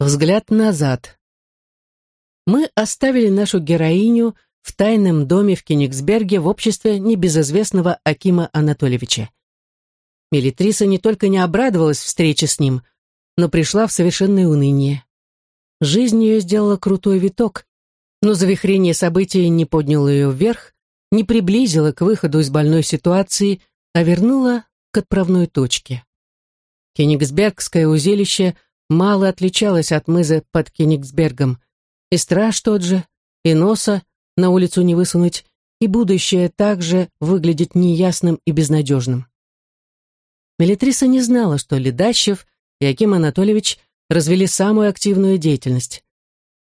Взгляд назад. Мы оставили нашу героиню в тайном доме в Кенигсберге в обществе небезызвестного Акима Анатольевича. Мелитриса не только не обрадовалась встрече с ним, но пришла в совершенное уныние. Жизнь ее сделала крутой виток, но завихрение событий не подняло ее вверх, не приблизило к выходу из больной ситуации, а вернуло к отправной точке. Кенигсбергское узилище – мало отличалась от мызы под Кенигсбергом. И страж тот же, и носа на улицу не высунуть, и будущее также выглядит неясным и безнадежным. Мелитриса не знала, что Ледащев и Аким Анатольевич развели самую активную деятельность.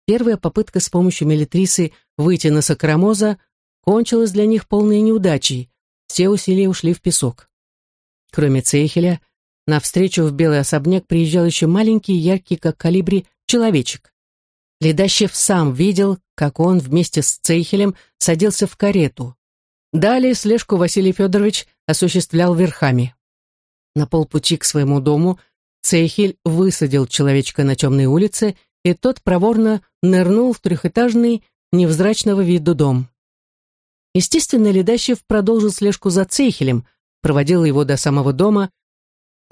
Первая попытка с помощью Мелитрисы выйти на Сокрамоза кончилась для них полной неудачей, все усилия ушли в песок. Кроме Цейхеля, на встречу в белый особняк приезжал еще маленький, яркий, как калибри, человечек. Ледащев сам видел, как он вместе с Цейхелем садился в карету. Далее слежку Василий Федорович осуществлял верхами. На полпути к своему дому Цейхель высадил человечка на темной улице, и тот проворно нырнул в трехэтажный, невзрачного виду дом. Естественно, Ледащев продолжил слежку за Цейхелем, проводил его до самого дома,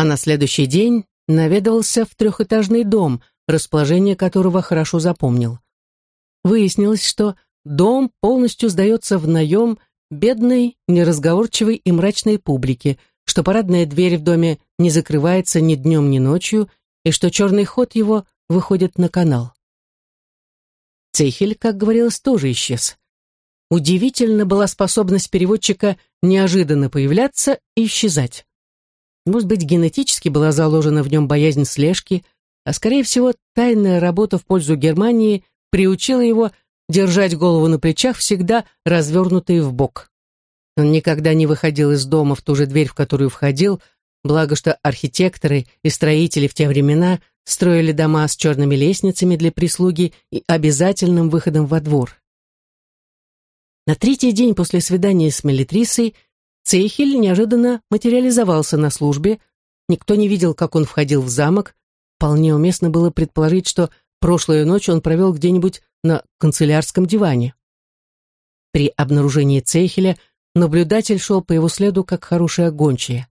а на следующий день наведывался в трехэтажный дом, расположение которого хорошо запомнил. Выяснилось, что дом полностью сдается в наем бедной, неразговорчивой и мрачной публике, что парадная дверь в доме не закрывается ни днем, ни ночью, и что черный ход его выходит на канал. Цейхель, как говорилось, тоже исчез. Удивительно была способность переводчика неожиданно появляться и исчезать. Может быть, генетически была заложена в нем боязнь слежки, а, скорее всего, тайная работа в пользу Германии приучила его держать голову на плечах, всегда развернутой в бок. Он никогда не выходил из дома в ту же дверь, в которую входил, благо что архитекторы и строители в те времена строили дома с черными лестницами для прислуги и обязательным выходом во двор. На третий день после свидания с Мелитрисой Цейхель неожиданно материализовался на службе, никто не видел, как он входил в замок, вполне уместно было предположить, что прошлую ночь он провел где-нибудь на канцелярском диване. При обнаружении Цейхеля наблюдатель шел по его следу, как хорошая гончая.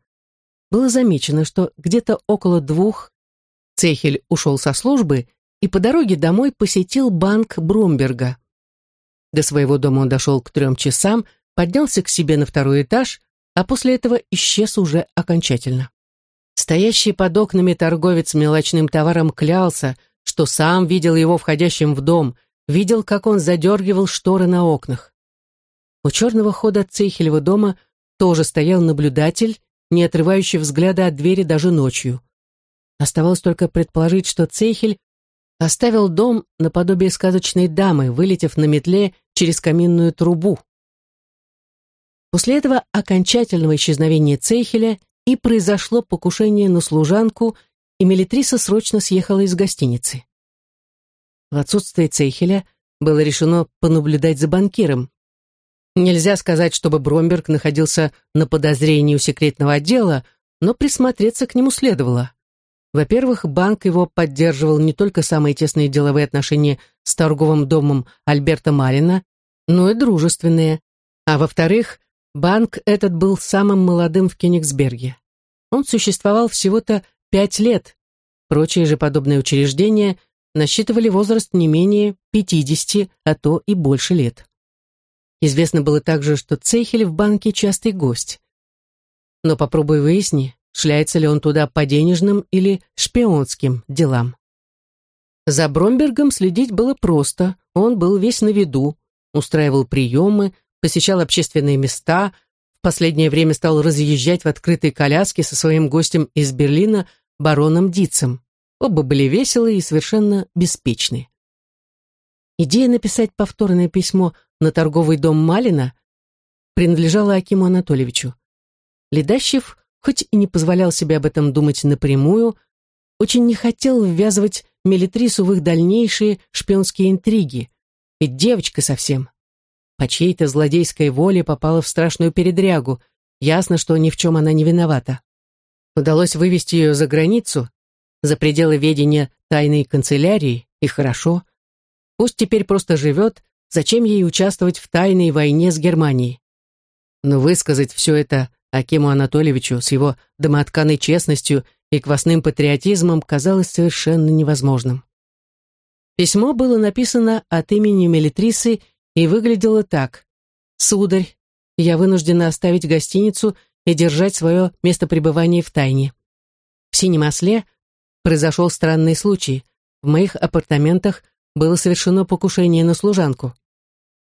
Было замечено, что где-то около двух Цейхель ушел со службы и по дороге домой посетил банк Бромберга. До своего дома он дошел к трем часам, поднялся к себе на второй этаж, а после этого исчез уже окончательно. Стоящий под окнами торговец мелочным товаром клялся, что сам видел его входящим в дом, видел, как он задергивал шторы на окнах. У черного хода Цейхелева дома тоже стоял наблюдатель, не отрывающий взгляда от двери даже ночью. Оставалось только предположить, что Цейхель оставил дом наподобие сказочной дамы, вылетев на метле через каминную трубу. После этого окончательного исчезновения Цейхеля и произошло покушение на служанку, и Мелитриса срочно съехала из гостиницы. В отсутствие Цейхеля было решено понаблюдать за банкиром. Нельзя сказать, чтобы Бромберг находился на подозрении у секретного отдела, но присмотреться к нему следовало. Во-первых, банк его поддерживал не только самые тесные деловые отношения с торговым домом Альберта Марина, но и дружественные. А во-вторых, Банк этот был самым молодым в Кенигсберге. Он существовал всего-то пять лет. Прочие же подобные учреждения насчитывали возраст не менее 50, а то и больше лет. Известно было также, что Цейхель в банке частый гость. Но попробуй выясни, шляется ли он туда по денежным или шпионским делам. За Бромбергом следить было просто, он был весь на виду, устраивал приемы, посещал общественные места, в последнее время стал разъезжать в открытой коляске со своим гостем из Берлина, бароном Дицем. Оба были веселые и совершенно беспечны. Идея написать повторное письмо на торговый дом Малина принадлежала Акиму Анатольевичу. Ледащев, хоть и не позволял себе об этом думать напрямую, очень не хотел ввязывать Мелитрису в их дальнейшие шпионские интриги, ведь девочка совсем по чьей-то злодейской воле попала в страшную передрягу. Ясно, что ни в чем она не виновата. Удалось вывести ее за границу, за пределы ведения тайной канцелярии, и хорошо. Пусть теперь просто живет, зачем ей участвовать в тайной войне с Германией. Но высказать все это Акиму Анатольевичу с его домотканой честностью и квасным патриотизмом казалось совершенно невозможным. Письмо было написано от имени Мелитрисы и выглядело так. «Сударь, я вынуждена оставить гостиницу и держать свое место пребывания в тайне. В синем осле произошел странный случай. В моих апартаментах было совершено покушение на служанку.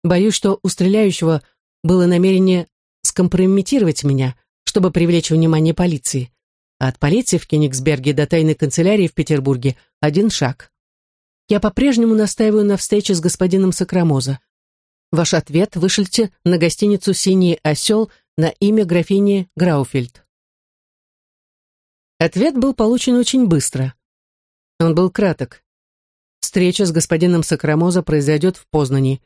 Боюсь, что у стреляющего было намерение скомпрометировать меня, чтобы привлечь внимание полиции. А от полиции в Кенигсберге до тайной канцелярии в Петербурге один шаг. Я по-прежнему настаиваю на встрече с господином Сакрамоза. Ваш ответ вышлите на гостиницу «Синий осел» на имя графини Грауфельд. Ответ был получен очень быстро. Он был краток. Встреча с господином Сакрамоза произойдет в Познани.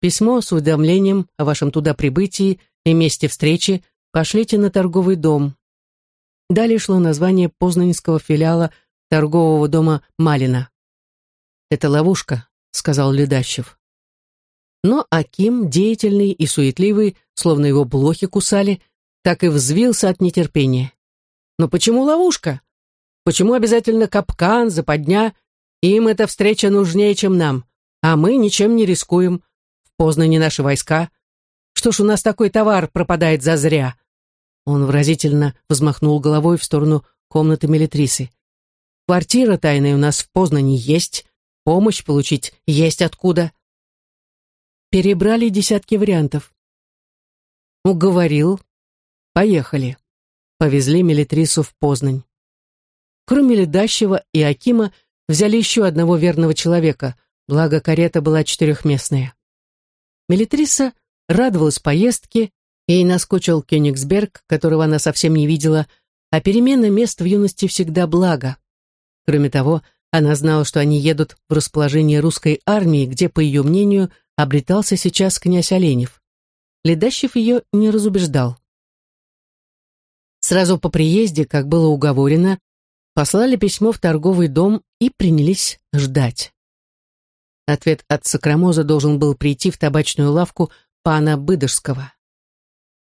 Письмо с уведомлением о вашем туда прибытии и месте встречи пошлите на торговый дом. Далее шло название познанского филиала торгового дома Малина. «Это ловушка», — сказал Ледащев. Но Аким, деятельный и суетливый, словно его блохи кусали, так и взвился от нетерпения. «Но почему ловушка? Почему обязательно капкан, западня? Им эта встреча нужнее, чем нам, а мы ничем не рискуем. В Познане наши войска. Что ж у нас такой товар пропадает зазря?» Он выразительно взмахнул головой в сторону комнаты Мелитрисы. «Квартира тайная у нас в Познане есть, помощь получить есть откуда перебрали десятки вариантов. Уговорил. Поехали. Повезли Мелитрису в Познань. Кроме Ледащева и Акима взяли еще одного верного человека, благо карета была четырехместная. Мелитриса радовалась поездке, ей наскучил Кёнигсберг, которого она совсем не видела, а перемена мест в юности всегда благо. Кроме того, она знала, что они едут в расположение русской армии, где, по ее мнению, обретался сейчас князь Оленев. Ледащев ее не разубеждал. Сразу по приезде, как было уговорено, послали письмо в торговый дом и принялись ждать. Ответ от Сокромоза должен был прийти в табачную лавку пана Быдышского.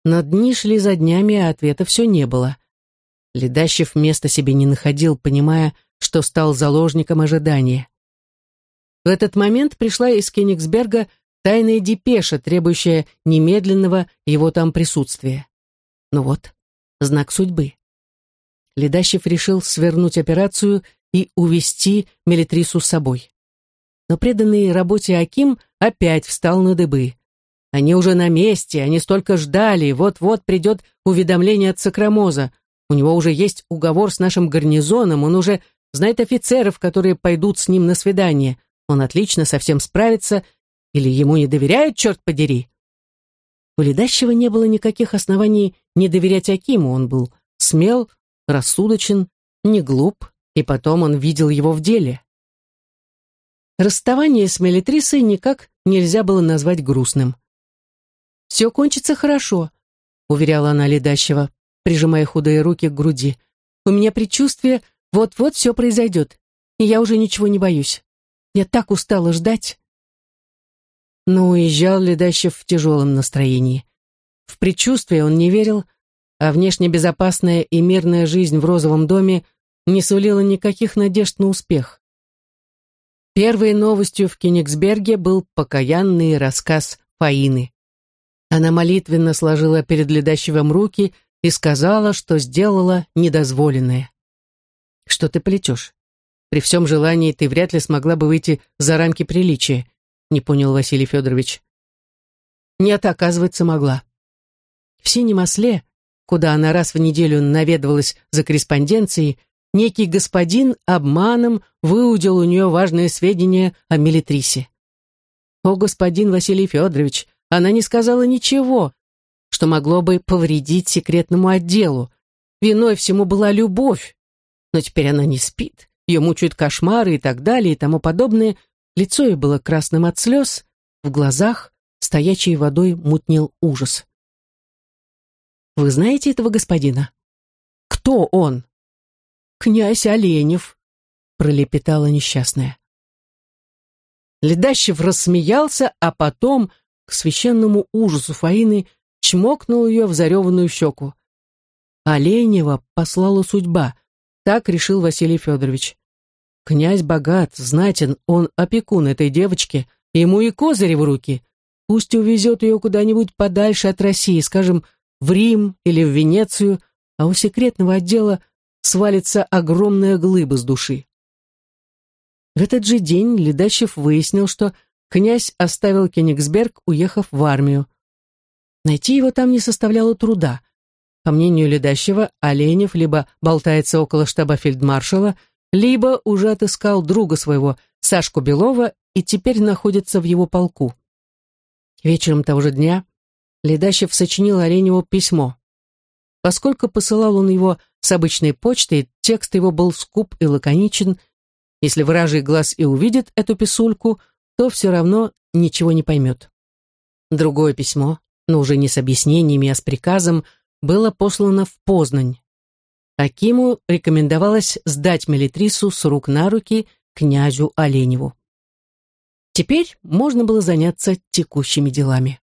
Но дни шли за днями, а ответа все не было. Ледащев места себе не находил, понимая, что стал заложником ожидания. В этот момент пришла из Кенигсберга тайная депеша, требующая немедленного его там присутствия. Ну вот, знак судьбы. Ледащев решил свернуть операцию и увести Мелитрису с собой. Но преданный работе Аким опять встал на дыбы. Они уже на месте, они столько ждали, вот-вот придет уведомление от Сокромоза. У него уже есть уговор с нашим гарнизоном, он уже знает офицеров, которые пойдут с ним на свидание. Он отлично со всем справится, или ему не доверяют, черт подери. У Ледащего не было никаких оснований не доверять Акиму, он был смел, рассудочен, не глуп, и потом он видел его в деле. Расставание с Мелитрисой никак нельзя было назвать грустным. «Все кончится хорошо», — уверяла она Ледащева, прижимая худые руки к груди. «У меня предчувствие, вот-вот все произойдет, и я уже ничего не боюсь. Я так устала ждать. Но уезжал Ледащев в тяжелом настроении. В предчувствие он не верил, а внешне безопасная и мирная жизнь в розовом доме не сулила никаких надежд на успех. Первой новостью в Кенигсберге был покаянный рассказ Фаины. Она молитвенно сложила перед Ледащевым руки и сказала, что сделала недозволенное. «Что ты плетешь? При всем желании ты вряд ли смогла бы выйти за рамки приличия, не понял Василий Федорович. Нет, оказывается, могла. В синем осле, куда она раз в неделю наведывалась за корреспонденцией, некий господин обманом выудил у нее важные сведения о Мелитрисе. О, господин Василий Федорович, она не сказала ничего, что могло бы повредить секретному отделу. Виной всему была любовь, но теперь она не спит ее мучают кошмары и так далее и тому подобное, лицо ее было красным от слез, в глазах стоячей водой мутнел ужас. «Вы знаете этого господина?» «Кто он?» «Князь Оленев», пролепетала несчастная. Ледащев рассмеялся, а потом, к священному ужасу Фаины, чмокнул ее в зареванную щеку. Оленева послала судьба, так решил Василий Федорович. Князь богат, знатен, он опекун этой девочки, ему и козыри в руки. Пусть увезет ее куда-нибудь подальше от России, скажем, в Рим или в Венецию, а у секретного отдела свалится огромная глыба с души. В этот же день Ледачев выяснил, что князь оставил Кенигсберг, уехав в армию. Найти его там не составляло труда. По мнению Ледащева, Оленев либо болтается около штаба фельдмаршала, либо уже отыскал друга своего, Сашку Белова, и теперь находится в его полку. Вечером того же дня Ледащев сочинил Оленеву письмо. Поскольку посылал он его с обычной почтой, текст его был скуп и лаконичен. Если вражий глаз и увидит эту писульку, то все равно ничего не поймет. Другое письмо, но уже не с объяснениями, а с приказом, было послано в Познань. Акиму рекомендовалось сдать Мелитрису с рук на руки князю Оленеву. Теперь можно было заняться текущими делами.